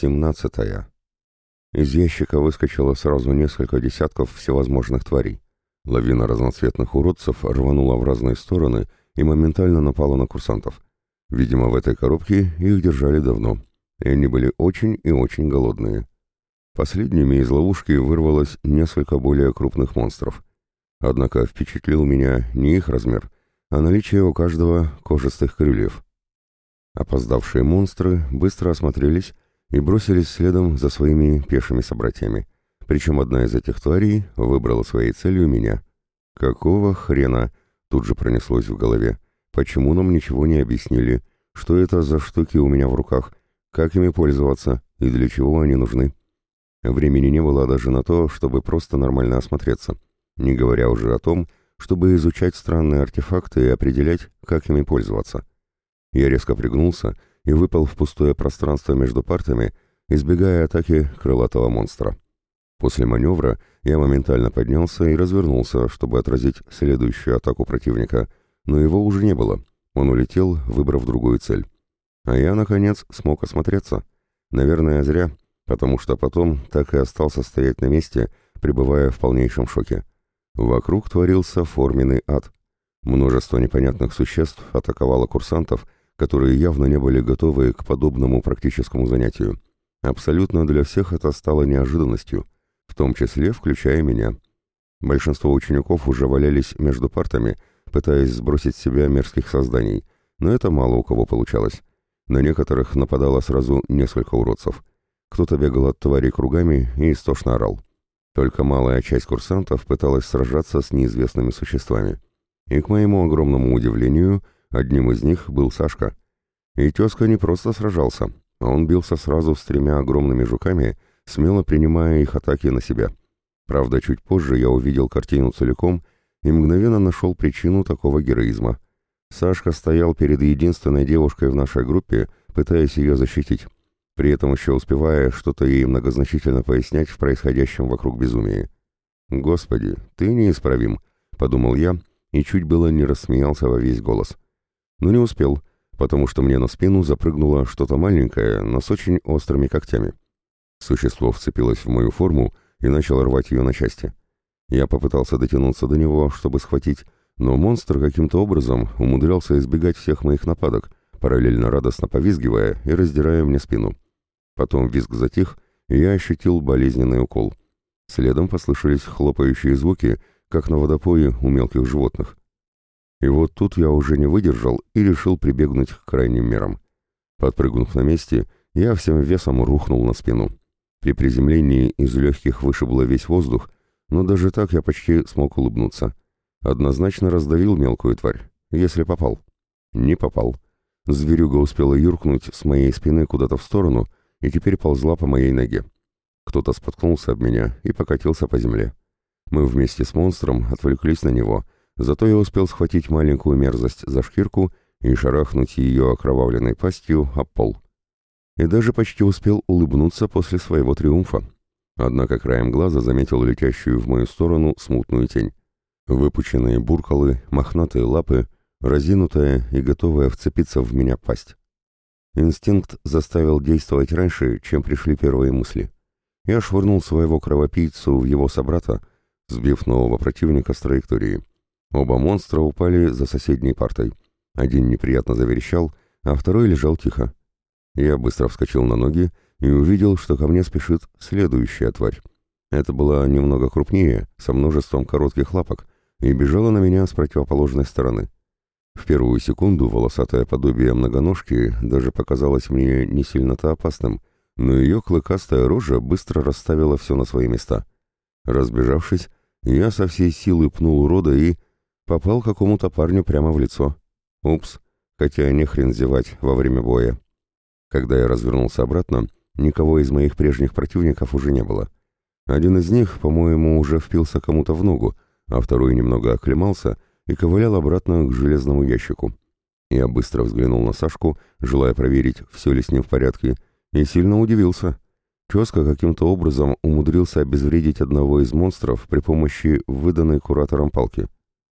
Семнадцатая. Из ящика выскочило сразу несколько десятков всевозможных тварей. Лавина разноцветных уродцев рванула в разные стороны и моментально напала на курсантов. Видимо, в этой коробке их держали давно, и они были очень и очень голодные. Последними из ловушки вырвалось несколько более крупных монстров. Однако впечатлил меня не их размер, а наличие у каждого кожистых крыльев. Опоздавшие монстры быстро осмотрелись и бросились следом за своими пешими собратьями. Причем одна из этих тварей выбрала своей целью меня. «Какого хрена?» — тут же пронеслось в голове. «Почему нам ничего не объяснили? Что это за штуки у меня в руках? Как ими пользоваться? И для чего они нужны?» Времени не было даже на то, чтобы просто нормально осмотреться, не говоря уже о том, чтобы изучать странные артефакты и определять, как ими пользоваться. Я резко пригнулся и выпал в пустое пространство между партами, избегая атаки крылатого монстра. После маневра я моментально поднялся и развернулся, чтобы отразить следующую атаку противника, но его уже не было. Он улетел, выбрав другую цель. А я, наконец, смог осмотреться. Наверное, зря, потому что потом так и остался стоять на месте, пребывая в полнейшем шоке. Вокруг творился форменный ад. Множество непонятных существ атаковало курсантов, которые явно не были готовы к подобному практическому занятию. Абсолютно для всех это стало неожиданностью, в том числе включая меня. Большинство учеников уже валялись между партами, пытаясь сбросить с себя мерзких созданий, но это мало у кого получалось. На некоторых нападало сразу несколько уродцев. Кто-то бегал от тварей кругами и истошно орал. Только малая часть курсантов пыталась сражаться с неизвестными существами. И, к моему огромному удивлению, Одним из них был Сашка. И тезка не просто сражался, а он бился сразу с тремя огромными жуками, смело принимая их атаки на себя. Правда, чуть позже я увидел картину целиком и мгновенно нашел причину такого героизма. Сашка стоял перед единственной девушкой в нашей группе, пытаясь ее защитить, при этом еще успевая что-то ей многозначительно пояснять в происходящем вокруг безумии. «Господи, ты неисправим», — подумал я и чуть было не рассмеялся во весь голос но не успел, потому что мне на спину запрыгнуло что-то маленькое, но с очень острыми когтями. Существо вцепилось в мою форму и начало рвать ее на части. Я попытался дотянуться до него, чтобы схватить, но монстр каким-то образом умудрялся избегать всех моих нападок, параллельно радостно повизгивая и раздирая мне спину. Потом визг затих, и я ощутил болезненный укол. Следом послышались хлопающие звуки, как на водопое у мелких животных. И вот тут я уже не выдержал и решил прибегнуть к крайним мерам. Подпрыгнув на месте, я всем весом рухнул на спину. При приземлении из легких вышибло весь воздух, но даже так я почти смог улыбнуться. Однозначно раздавил мелкую тварь, если попал. Не попал. Зверюга успела юркнуть с моей спины куда-то в сторону и теперь ползла по моей ноге. Кто-то споткнулся об меня и покатился по земле. Мы вместе с монстром отвлеклись на него — Зато я успел схватить маленькую мерзость за шкирку и шарахнуть ее окровавленной пастью об пол. И даже почти успел улыбнуться после своего триумфа. Однако краем глаза заметил летящую в мою сторону смутную тень. Выпученные буркалы, мохнатые лапы, разинутая и готовая вцепиться в меня пасть. Инстинкт заставил действовать раньше, чем пришли первые мысли. Я швырнул своего кровопийцу в его собрата, сбив нового противника с траектории. Оба монстра упали за соседней партой. Один неприятно заверещал, а второй лежал тихо. Я быстро вскочил на ноги и увидел, что ко мне спешит следующая тварь. Это была немного крупнее, со множеством коротких лапок, и бежала на меня с противоположной стороны. В первую секунду волосатое подобие многоножки даже показалось мне не сильно-то опасным, но ее клыкастая рожа быстро расставила все на свои места. Разбежавшись, я со всей силы пнул урода и Попал какому-то парню прямо в лицо. Упс, хотя не хрен зевать во время боя. Когда я развернулся обратно, никого из моих прежних противников уже не было. Один из них, по-моему, уже впился кому-то в ногу, а второй немного оклемался и ковылял обратно к железному ящику. Я быстро взглянул на Сашку, желая проверить, все ли с ним в порядке, и сильно удивился. Тезка каким-то образом умудрился обезвредить одного из монстров при помощи выданной куратором палки.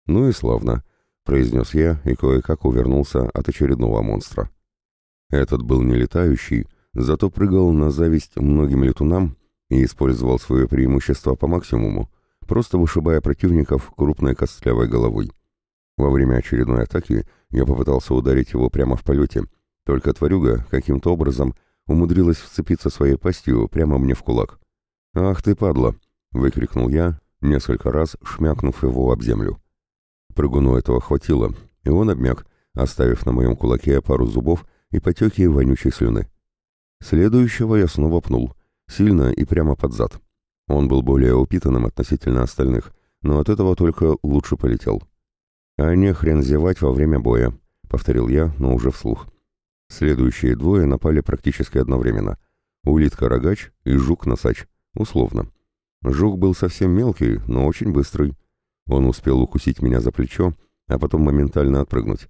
«Ну и славно», — произнес я и кое-как увернулся от очередного монстра. Этот был не летающий, зато прыгал на зависть многим летунам и использовал свое преимущество по максимуму, просто вышибая противников крупной костлявой головой. Во время очередной атаки я попытался ударить его прямо в полете, только тварюга каким-то образом умудрилась вцепиться своей пастью прямо мне в кулак. «Ах ты, падла!» — выкрикнул я, несколько раз шмякнув его об землю. Прыгуну этого хватило, и он обмяк, оставив на моем кулаке пару зубов и потеки вонючей слюны. Следующего я снова пнул, сильно и прямо под зад. Он был более упитанным относительно остальных, но от этого только лучше полетел. «А не хрен зевать во время боя», — повторил я, но уже вслух. Следующие двое напали практически одновременно. Улитка-рогач и жук-носач, условно. Жук был совсем мелкий, но очень быстрый. Он успел укусить меня за плечо, а потом моментально отпрыгнуть.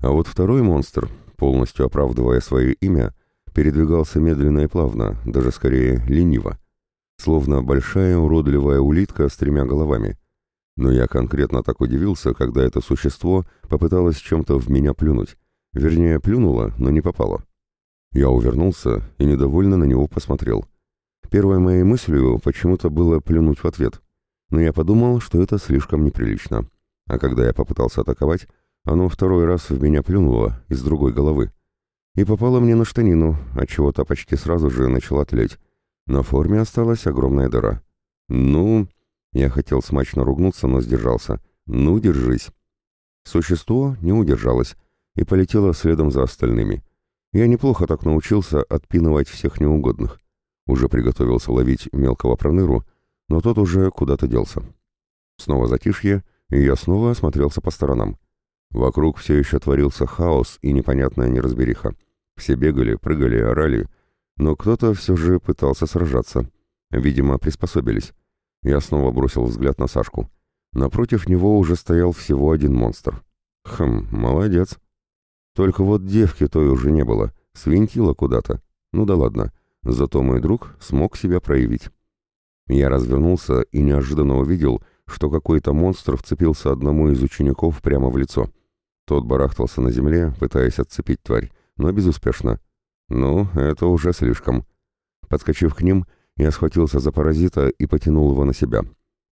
А вот второй монстр, полностью оправдывая свое имя, передвигался медленно и плавно, даже скорее лениво. Словно большая уродливая улитка с тремя головами. Но я конкретно так удивился, когда это существо попыталось чем-то в меня плюнуть. Вернее, плюнуло, но не попало. Я увернулся и недовольно на него посмотрел. Первой моей мыслью почему-то было плюнуть в ответ. Но я подумал, что это слишком неприлично. А когда я попытался атаковать, оно второй раз в меня плюнуло из другой головы. И попало мне на штанину, отчего то почти сразу же начала тлеть. На форме осталась огромная дыра. «Ну...» Я хотел смачно ругнуться, но сдержался. «Ну, держись». Существо не удержалось и полетело следом за остальными. Я неплохо так научился отпинывать всех неугодных. Уже приготовился ловить мелкого проныру, но тот уже куда-то делся. Снова затишье, и я снова осмотрелся по сторонам. Вокруг все еще творился хаос и непонятная неразбериха. Все бегали, прыгали, орали, но кто-то все же пытался сражаться. Видимо, приспособились. Я снова бросил взгляд на Сашку. Напротив него уже стоял всего один монстр. Хм, молодец. Только вот девки той уже не было, свинтила куда-то. Ну да ладно, зато мой друг смог себя проявить. Я развернулся и неожиданно увидел, что какой-то монстр вцепился одному из учеников прямо в лицо. Тот барахтался на земле, пытаясь отцепить тварь, но безуспешно. Ну, это уже слишком. Подскочив к ним, я схватился за паразита и потянул его на себя.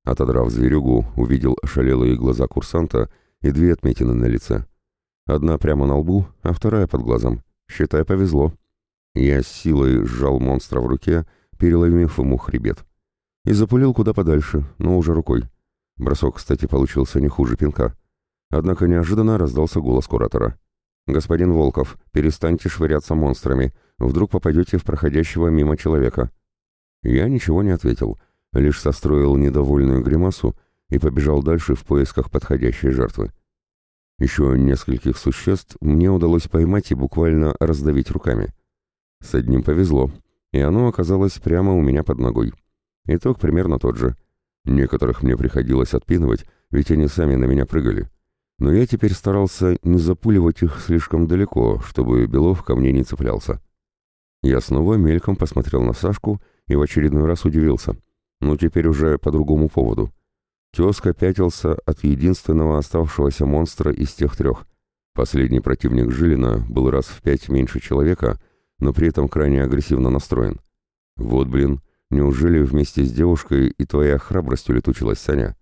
Отодрав зверюгу, увидел ошалелые глаза курсанта и две отметины на лице. Одна прямо на лбу, а вторая под глазом. Считай, повезло. Я с силой сжал монстра в руке, переломив ему хребет. И запулил куда подальше, но уже рукой. Бросок, кстати, получился не хуже пинка. Однако неожиданно раздался голос куратора. «Господин Волков, перестаньте швыряться монстрами. Вдруг попадете в проходящего мимо человека». Я ничего не ответил, лишь состроил недовольную гримасу и побежал дальше в поисках подходящей жертвы. Еще нескольких существ мне удалось поймать и буквально раздавить руками. С одним повезло, и оно оказалось прямо у меня под ногой. Итог примерно тот же. Некоторых мне приходилось отпинывать, ведь они сами на меня прыгали. Но я теперь старался не запуливать их слишком далеко, чтобы Белов ко мне не цеплялся. Я снова мельком посмотрел на Сашку и в очередной раз удивился. Ну, теперь уже по другому поводу. Тезка пятился от единственного оставшегося монстра из тех трех. Последний противник Жилина был раз в пять меньше человека, но при этом крайне агрессивно настроен. Вот, блин, неужели вместе с девушкой и твоя храбрость улетучилась, Саня?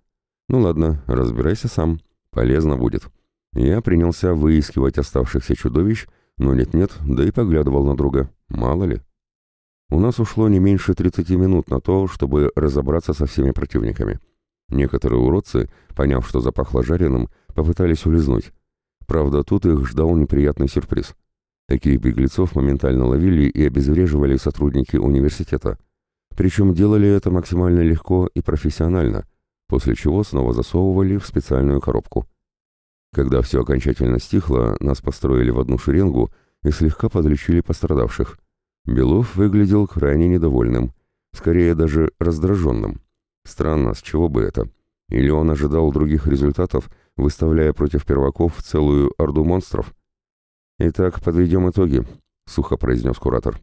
Ну ладно, разбирайся сам. Полезно будет. Я принялся выискивать оставшихся чудовищ, но нет-нет, да и поглядывал на друга. Мало ли. У нас ушло не меньше 30 минут на то, чтобы разобраться со всеми противниками. Некоторые уродцы, поняв, что запахло жареным, попытались улизнуть. Правда, тут их ждал неприятный сюрприз. Таких беглецов моментально ловили и обезвреживали сотрудники университета. Причем делали это максимально легко и профессионально, после чего снова засовывали в специальную коробку. Когда все окончательно стихло, нас построили в одну шеренгу и слегка подлечили пострадавших. Белов выглядел крайне недовольным, скорее даже раздраженным. Странно, с чего бы это? Или он ожидал других результатов, выставляя против перваков целую орду монстров? «Итак, подведем итоги», — сухо произнес куратор.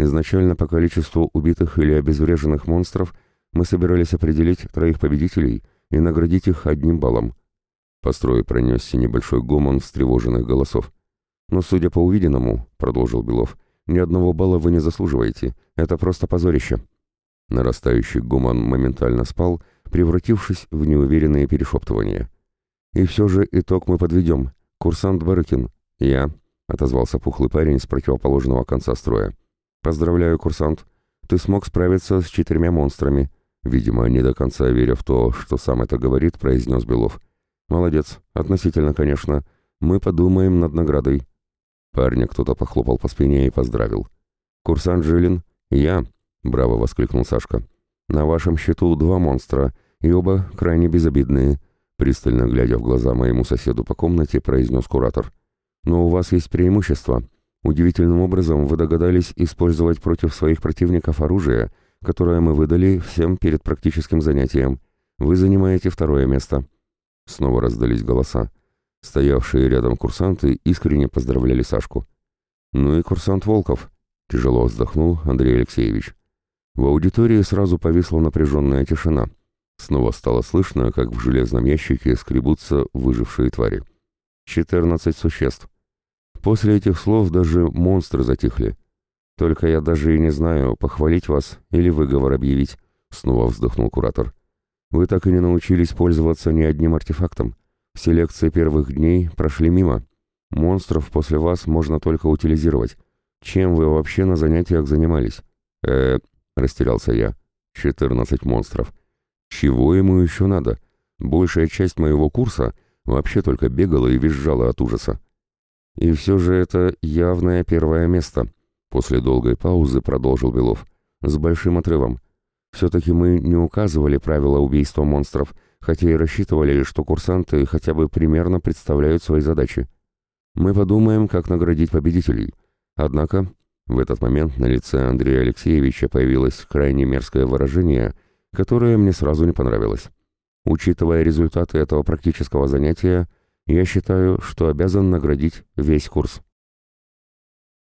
«Изначально по количеству убитых или обезвреженных монстров мы собирались определить троих победителей и наградить их одним баллом». По строю пронесся небольшой гомон встревоженных голосов. «Но, судя по увиденному», — продолжил Белов, — Ни одного балла вы не заслуживаете. Это просто позорище». Нарастающий гуман моментально спал, превратившись в неуверенные перешептывания. «И все же итог мы подведем. Курсант Барыкин. Я», — отозвался пухлый парень с противоположного конца строя. «Поздравляю, курсант. Ты смог справиться с четырьмя монстрами». Видимо, не до конца веря в то, что сам это говорит, произнес Белов. «Молодец. Относительно, конечно. Мы подумаем над наградой». Парня кто-то похлопал по спине и поздравил. «Курсант Жилин, я», — браво воскликнул Сашка. «На вашем счету два монстра, и оба крайне безобидные», — пристально глядя в глаза моему соседу по комнате, произнес куратор. «Но у вас есть преимущество. Удивительным образом вы догадались использовать против своих противников оружие, которое мы выдали всем перед практическим занятием. Вы занимаете второе место». Снова раздались голоса. Стоявшие рядом курсанты искренне поздравляли Сашку. «Ну и курсант Волков», — тяжело вздохнул Андрей Алексеевич. В аудитории сразу повисла напряженная тишина. Снова стало слышно, как в железном ящике скребутся выжившие твари. «Четырнадцать существ», После этих слов даже монстры затихли. Только я даже и не знаю, похвалить вас или выговор объявить, снова вздохнул куратор. Вы так и не научились пользоваться ни одним артефактом. Все лекции первых дней прошли мимо. Монстров после вас можно только утилизировать. Чем вы вообще на занятиях занимались? э растерялся я. Четырнадцать монстров. Чего ему еще надо? Большая часть моего курса вообще только бегала и визжала от ужаса. И все же это явное первое место. После долгой паузы продолжил Белов. С большим отрывом. Все-таки мы не указывали правила убийства монстров, хотя и рассчитывали, что курсанты хотя бы примерно представляют свои задачи. Мы подумаем, как наградить победителей. Однако в этот момент на лице Андрея Алексеевича появилось крайне мерзкое выражение, которое мне сразу не понравилось. Учитывая результаты этого практического занятия, я считаю, что обязан наградить весь курс.